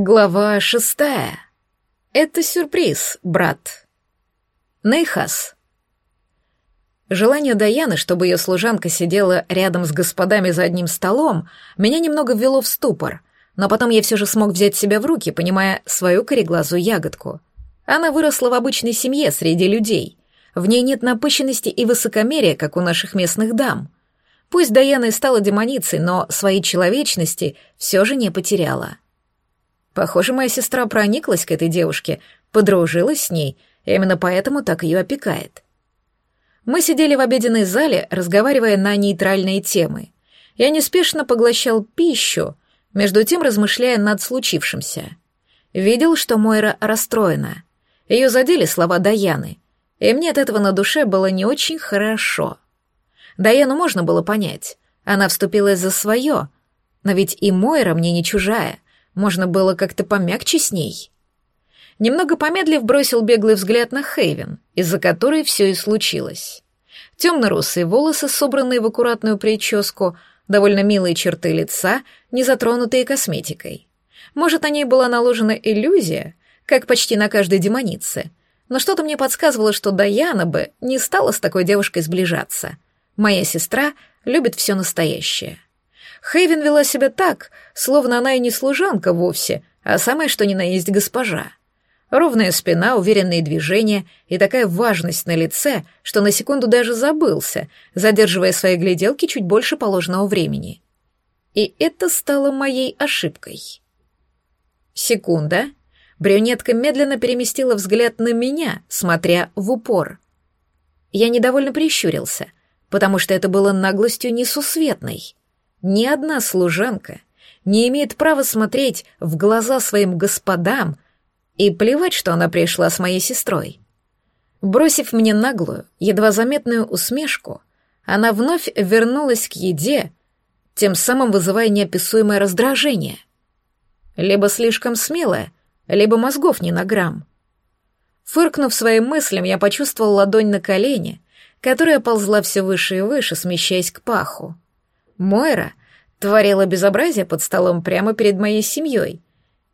Глава шестая. Это сюрприз, брат. Нейхас. Желание Даяны, чтобы ее служанка сидела рядом с господами за одним столом, меня немного ввело в ступор, но потом я все же смог взять себя в руки, понимая свою кореглазую ягодку. Она выросла в обычной семье среди людей. В ней нет напыщенности и высокомерия, как у наших местных дам. Пусть Даяна и стала демоницей, но своей человечности все же не потеряла. Похоже, моя сестра прониклась к этой девушке, подружилась с ней, и именно поэтому так ее опекает. Мы сидели в обеденной зале, разговаривая на нейтральные темы. Я неспешно поглощал пищу, между тем размышляя над случившимся. Видел, что Мойра расстроена. Ее задели слова Даяны, и мне от этого на душе было не очень хорошо. Даяну можно было понять. Она вступилась за свое, но ведь и Мойра мне не чужая. Можно было как-то помягче с ней. Немного помедлив, бросил беглый взгляд на Хейвен, из-за которой все и случилось. Темно-русые волосы, собранные в аккуратную прическу, довольно милые черты лица, не затронутые косметикой. Может, на ней была наложена иллюзия, как почти на каждой демонице, но что-то мне подсказывало, что Даяна бы не стала с такой девушкой сближаться. Моя сестра любит все настоящее. Хейвен вела себя так, словно она и не служанка вовсе, а самое что ни на есть госпожа. Ровная спина, уверенные движения и такая важность на лице, что на секунду даже забылся, задерживая свои гляделки чуть больше положенного времени. И это стало моей ошибкой. Секунда. Брюнетка медленно переместила взгляд на меня, смотря в упор. Я недовольно прищурился, потому что это было наглостью несусветной. Ни одна служанка не имеет права смотреть в глаза своим господам, и плевать, что она пришла с моей сестрой. Бросив мне наглую, едва заметную усмешку, она вновь вернулась к еде, тем самым вызывая неописуемое раздражение. Либо слишком смелая, либо мозгов не на грамм. Фыркнув своим мыслям, я почувствовал ладонь на колене, которая ползла все выше и выше, смещаясь к паху. Мойра творила безобразие под столом прямо перед моей семьей,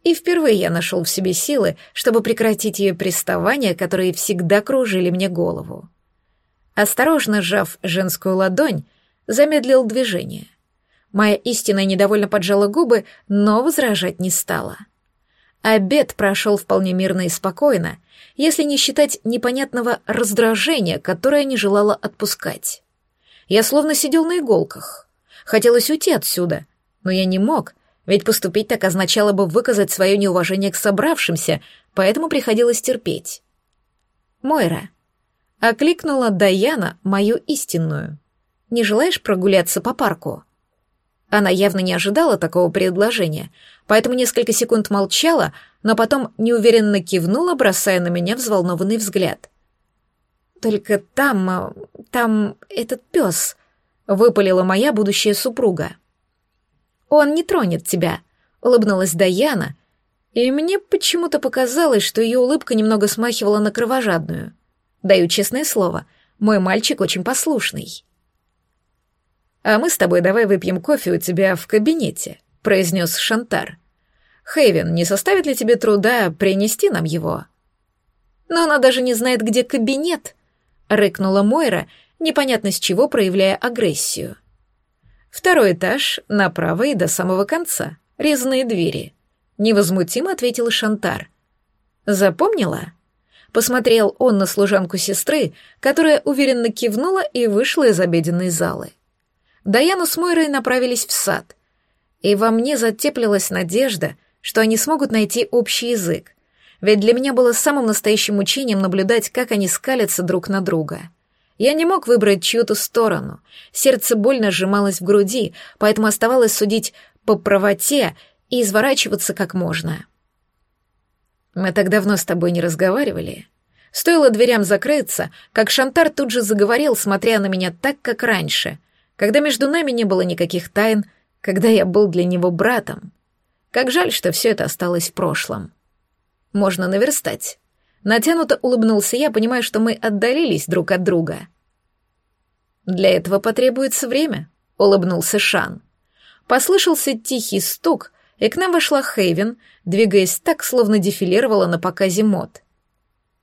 и впервые я нашел в себе силы, чтобы прекратить ее приставания, которые всегда кружили мне голову. Осторожно сжав женскую ладонь, замедлил движение. Моя истина недовольно поджала губы, но возражать не стала. Обед прошел вполне мирно и спокойно, если не считать непонятного раздражения, которое не желала отпускать. Я словно сидел на иголках. Хотелось уйти отсюда, но я не мог — ведь поступить так означало бы выказать свое неуважение к собравшимся, поэтому приходилось терпеть. «Мойра», — окликнула Даяна мою истинную. «Не желаешь прогуляться по парку?» Она явно не ожидала такого предложения, поэтому несколько секунд молчала, но потом неуверенно кивнула, бросая на меня взволнованный взгляд. «Только там... Э, там этот пес», — выпалила моя будущая супруга. Он не тронет тебя», — улыбнулась Даяна, и мне почему-то показалось, что ее улыбка немного смахивала на кровожадную. Даю честное слово, мой мальчик очень послушный. «А мы с тобой давай выпьем кофе у тебя в кабинете», — произнес Шантар. «Хейвен, не составит ли тебе труда принести нам его?» «Но она даже не знает, где кабинет», — рыкнула Мойра, непонятно с чего проявляя агрессию. Второй этаж, направо и до самого конца. Резные двери. Невозмутимо ответил Шантар. Запомнила? Посмотрел он на служанку сестры, которая уверенно кивнула и вышла из обеденной залы. Даяна с Мойрой направились в сад. И во мне затеплилась надежда, что они смогут найти общий язык. Ведь для меня было самым настоящим мучением наблюдать, как они скалятся друг на друга — я не мог выбрать чью-то сторону. Сердце больно сжималось в груди, поэтому оставалось судить по правоте и изворачиваться как можно. Мы так давно с тобой не разговаривали. Стоило дверям закрыться, как Шантар тут же заговорил, смотря на меня так, как раньше, когда между нами не было никаких тайн, когда я был для него братом. Как жаль, что все это осталось в прошлом. Можно наверстать. Натянуто улыбнулся я, понимая, что мы отдалились друг от друга. «Для этого потребуется время», — улыбнулся Шан. Послышался тихий стук, и к нам вошла Хейвен, двигаясь так, словно дефилировала на показе мод.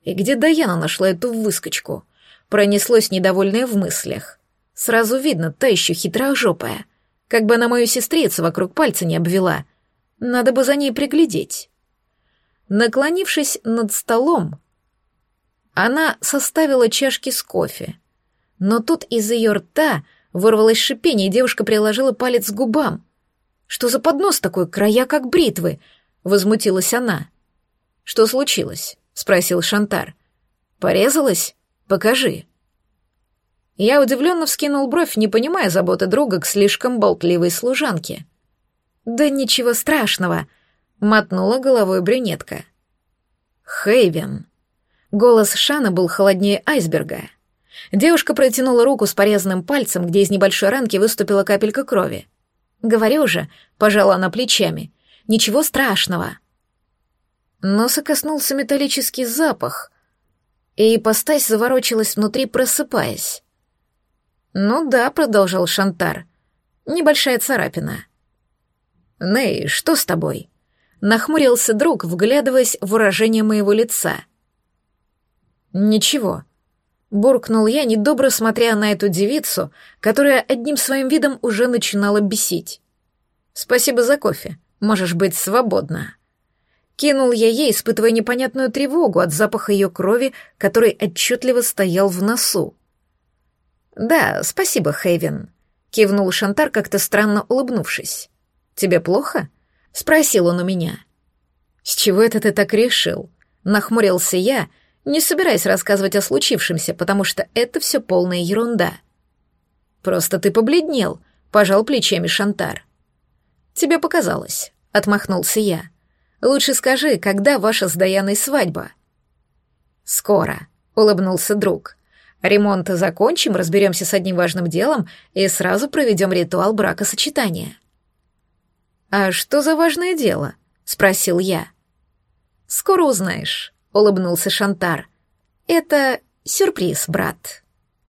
И где Даяна нашла эту выскочку? Пронеслось недовольное в мыслях. Сразу видно, та еще хитрожопая. Как бы она мою сестрицу вокруг пальца не обвела. Надо бы за ней приглядеть. Наклонившись над столом, она составила чашки с кофе. Но тут из ее рта вырвалось шипение, и девушка приложила палец к губам. «Что за поднос такой, края как бритвы?» — возмутилась она. «Что случилось?» — спросил Шантар. «Порезалась? Покажи». Я удивленно вскинул бровь, не понимая заботы друга к слишком болтливой служанке. «Да ничего страшного», — мотнула головой брюнетка. «Хейвен». Голос Шана был холоднее айсберга. Девушка протянула руку с порезанным пальцем, где из небольшой ранки выступила капелька крови. «Говорю же», — пожала она плечами, — «ничего страшного». Носа коснулся металлический запах, и ипостась заворочилась внутри, просыпаясь. «Ну да», — продолжал Шантар, — «небольшая царапина». «Ней, что с тобой?» — нахмурился друг, вглядываясь в выражение моего лица. «Ничего», — буркнул я, недобро смотря на эту девицу, которая одним своим видом уже начинала бесить. «Спасибо за кофе, можешь быть свободна». Кинул я ей, испытывая непонятную тревогу от запаха ее крови, который отчетливо стоял в носу. «Да, спасибо, Хейвен», — кивнул Шантар, как-то странно улыбнувшись. «Тебе плохо?» — спросил он у меня. «С чего это ты так решил?» — нахмурился я, не собираясь рассказывать о случившемся, потому что это все полная ерунда. «Просто ты побледнел», — пожал плечами Шантар. «Тебе показалось», — отмахнулся я. Лучше скажи, когда ваша с Даяной свадьба?» «Скоро», — улыбнулся друг. «Ремонт закончим, разберемся с одним важным делом и сразу проведем ритуал бракосочетания». «А что за важное дело?» — спросил я. «Скоро узнаешь», — улыбнулся Шантар. «Это сюрприз, брат».